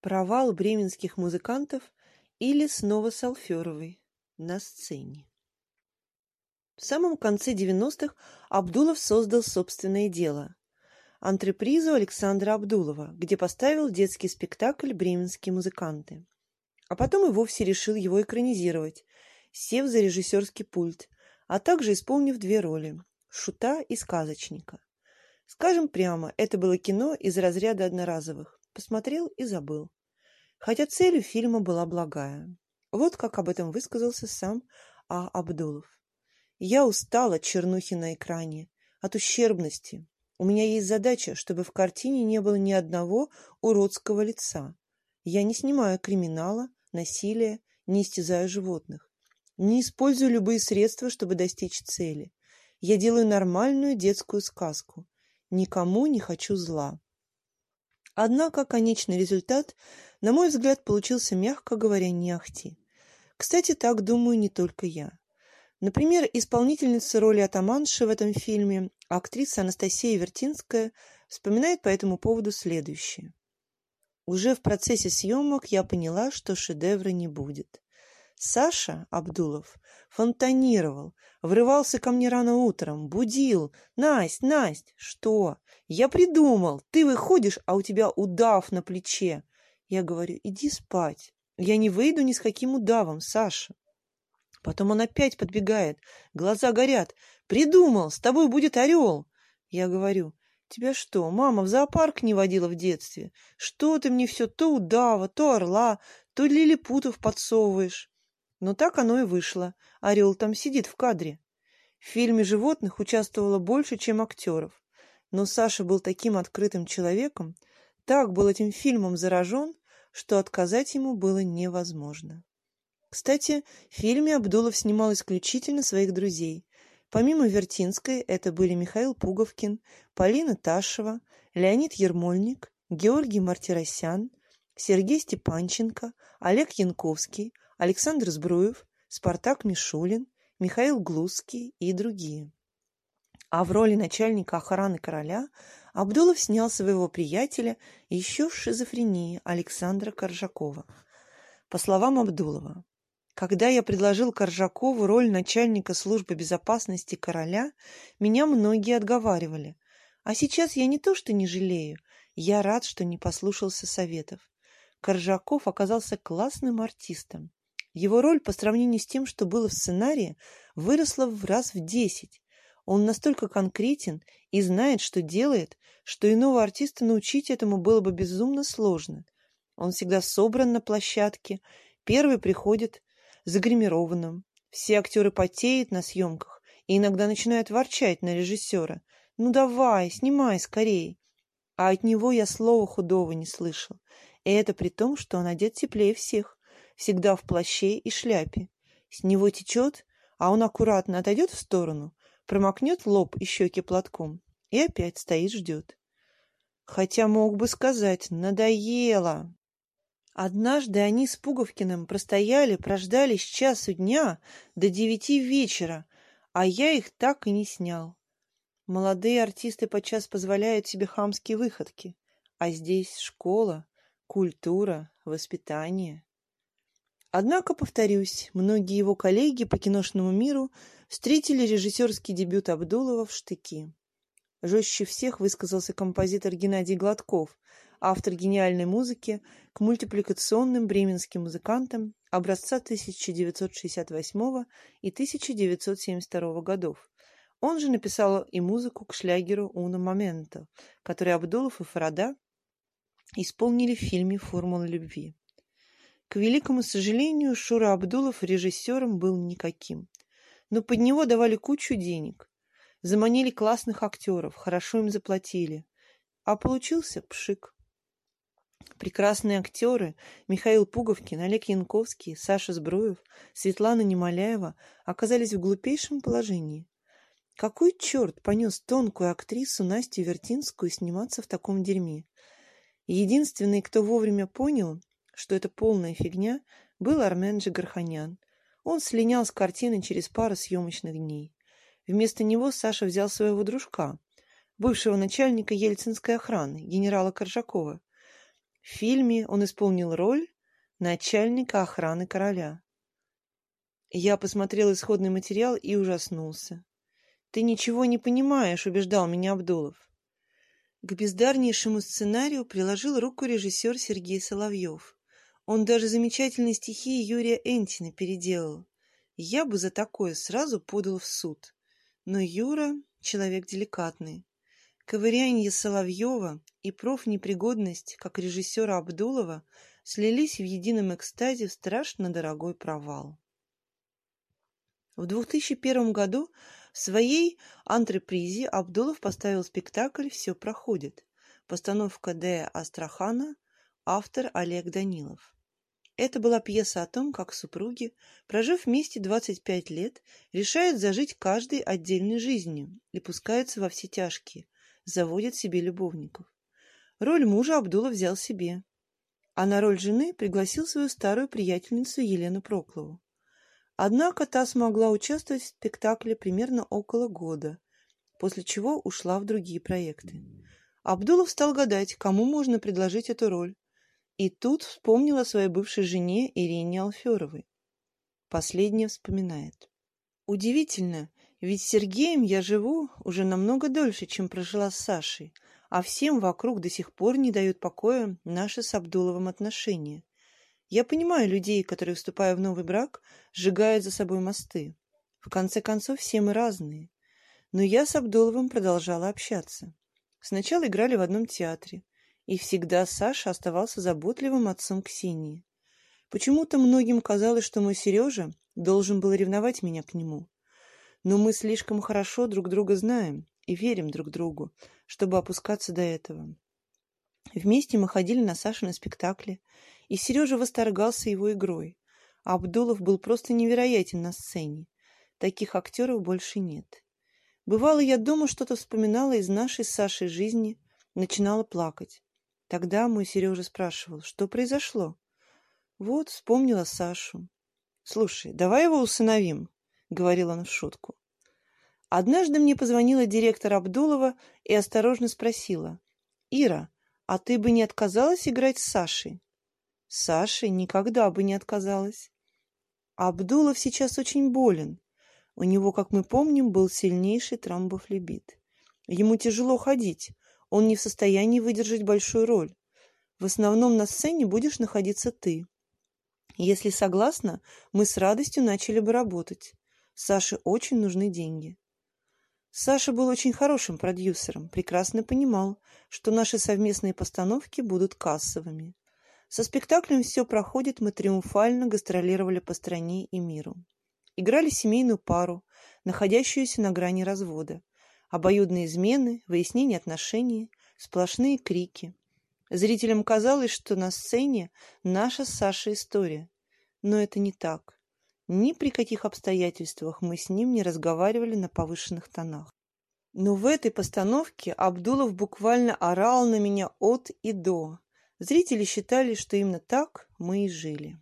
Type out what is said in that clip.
Провал бременских музыкантов или снова Салферовой на сцене. В самом конце 90-х Абдулов создал собственное дело – антрепризу Александра Абдулова, где поставил детский спектакль «Бременские музыканты». А потом и вовсе решил его экранизировать, сев за режиссерский пульт, а также исполнив две роли – шута и сказочника. Скажем прямо, это было кино из разряда одноразовых. Посмотрел и забыл. Хотя цель у фильма была благая. Вот как об этом высказался сам А. Абдулов. «Я устал от чернухи на экране, от ущербности. У меня есть задача, чтобы в картине не было ни одного уродского лица. Я не снимаю криминала, насилия, не истязаю животных. Не использую любые средства, чтобы достичь цели. Я делаю нормальную детскую сказку. Никому не хочу зла. Однако конечный результат, на мой взгляд, получился, мягко говоря, не ахти. Кстати, так думаю не только я. Например, исполнительница роли атаманши в этом фильме, актриса Анастасия Вертинская, вспоминает по этому поводу следующее. Уже в процессе съемок я поняла, что шедевра не будет. Саша Абдулов фонтанировал, врывался ко мне рано утром, будил. «Насть, Насть!» «Что?» «Я придумал! Ты выходишь, а у тебя удав на плече!» Я говорю, «Иди спать! Я не выйду ни с каким удавом, Саша!» Потом он опять подбегает, глаза горят. «Придумал! С тобой будет орел!» Я говорю, «Тебя что, мама в зоопарк не водила в детстве? Что ты мне все то удава, то орла, то лилипутов подсовываешь?» Но так оно и вышло. Орел там сидит в кадре. В фильме «Животных» участвовало больше, чем актеров. Но Саша был таким открытым человеком, так был этим фильмом заражен, что отказать ему было невозможно. Кстати, в фильме Абдулов снимал исключительно своих друзей. Помимо Вертинской, это были Михаил Пуговкин, Полина Ташева, Леонид Ермольник, Георгий Мартиросян, Сергей Степанченко, Олег Янковский, Александр Збруев, Спартак Мишулин, Михаил Глузский и другие. А в роли начальника охраны короля Абдулов снял своего приятеля еще в шизофрении Александра Коржакова. По словам Абдулова, когда я предложил Коржакову роль начальника службы безопасности короля, меня многие отговаривали. А сейчас я не то что не жалею, я рад, что не послушался советов. Коржаков оказался классным артистом. Его роль по сравнению с тем, что было в сценарии, выросла в раз в десять. Он настолько конкретен и знает, что делает, что иного артиста научить этому было бы безумно сложно. Он всегда собран на площадке, первый приходит загримированным. Все актеры потеют на съемках и иногда начинают ворчать на режиссера. «Ну давай, снимай скорее!» А от него я слова худого не слышал. И это при том, что он одет теплее всех всегда в плаще и шляпе. С него течет, а он аккуратно отойдет в сторону, промокнет лоб и щеки платком и опять стоит ждет. Хотя мог бы сказать «надоело». Однажды они с Пуговкиным простояли, прождали с часу дня до девяти вечера, а я их так и не снял. Молодые артисты подчас позволяют себе хамские выходки, а здесь школа, культура, воспитание. Однако, повторюсь, многие его коллеги по киношному миру встретили режиссерский дебют Абдулова в штыки. Жестче всех высказался композитор Геннадий Гладков, автор гениальной музыки к мультипликационным бременским музыкантам образца 1968 и 1972 годов. Он же написал и музыку к шлягеру «Уна Момента», который Абдулов и Фарада исполнили в фильме «Формула любви». К великому сожалению, Шура Абдулов режиссером был никаким. Но под него давали кучу денег. Заманили классных актеров, хорошо им заплатили. А получился пшик. Прекрасные актеры Михаил Пуговкин, Олег Янковский, Саша Збруев, Светлана Немоляева оказались в глупейшем положении. Какой черт понес тонкую актрису Настю Вертинскую сниматься в таком дерьме? Единственный, кто вовремя понял, что это полная фигня, был Армен Джигарханян. Он слинял с картины через пару съемочных дней. Вместо него Саша взял своего дружка, бывшего начальника ельцинской охраны, генерала Коржакова. В фильме он исполнил роль начальника охраны короля. Я посмотрел исходный материал и ужаснулся. «Ты ничего не понимаешь», — убеждал меня Абдулов. К бездарнейшему сценарию приложил руку режиссер Сергей Соловьев. Он даже замечательные стихи Юрия Энтина переделал. Я бы за такое сразу подал в суд. Но Юра — человек деликатный. Ковырянье Соловьева и профнепригодность, как режиссера Абдулова, слились в едином экстазе в страшно дорогой провал. В 2001 году в своей антрепризе Абдулов поставил спектакль «Все проходит». Постановка Д. Астрахана, автор Олег Данилов. Это была пьеса о том, как супруги, прожив вместе 25 лет, решают зажить каждой отдельной жизнью и пускаются во все тяжкие, заводят себе любовников. Роль мужа Абдулов взял себе, а на роль жены пригласил свою старую приятельницу Елену Проклову. Однако та смогла участвовать в спектакле примерно около года, после чего ушла в другие проекты. Абдулов стал гадать, кому можно предложить эту роль, и тут вспомнил о своей бывшей жене Ирине Алферовой. Последняя вспоминает. Удивительно, ведь с Сергеем я живу уже намного дольше, чем прожила с Сашей, а всем вокруг до сих пор не дают покоя наши с Абдуловым отношения. Я понимаю людей, которые, вступая в новый брак, сжигают за собой мосты. В конце концов, все мы разные. Но я с Абдуловым продолжала общаться. Сначала играли в одном театре, и всегда Саша оставался заботливым отцом Ксении. Почему-то многим казалось, что мой Сережа должен был ревновать меня к нему. Но мы слишком хорошо друг друга знаем и верим друг другу, чтобы опускаться до этого. Вместе мы ходили на Сашины спектакли, и Сережа восторгался его игрой. А Абдулов был просто невероятен на сцене. Таких актеров больше нет. Бывало, я дома что-то вспоминала из нашей с Сашей жизни, начинала плакать. Тогда мой Сережа спрашивал, что произошло. Вот, вспомнила Сашу. «Слушай, давай его усыновим», — говорил он в шутку. Однажды мне позвонила директор Абдулова и осторожно спросила. «Ира, а ты бы не отказалась играть с Сашей?» Саша никогда бы не отказалась. Абдулов сейчас очень болен. У него, как мы помним, был сильнейший тромбофлебит. Ему тяжело ходить, он не в состоянии выдержать большую роль. В основном на сцене будешь находиться ты. Если согласна, мы с радостью начали бы работать. Саше очень нужны деньги. Саша был очень хорошим продюсером, прекрасно понимал, что наши совместные постановки будут кассовыми. Со спектаклем «Все проходит» мы триумфально гастролировали по стране и миру. Играли семейную пару, находящуюся на грани развода. Обоюдные измены, выяснение отношений, сплошные крики. Зрителям казалось, что на сцене наша с Сашей история. Но это не так. Ни при каких обстоятельствах мы с ним не разговаривали на повышенных тонах. Но в этой постановке Абдулов буквально орал на меня от и до. Зрители считали, что именно так мы и жили.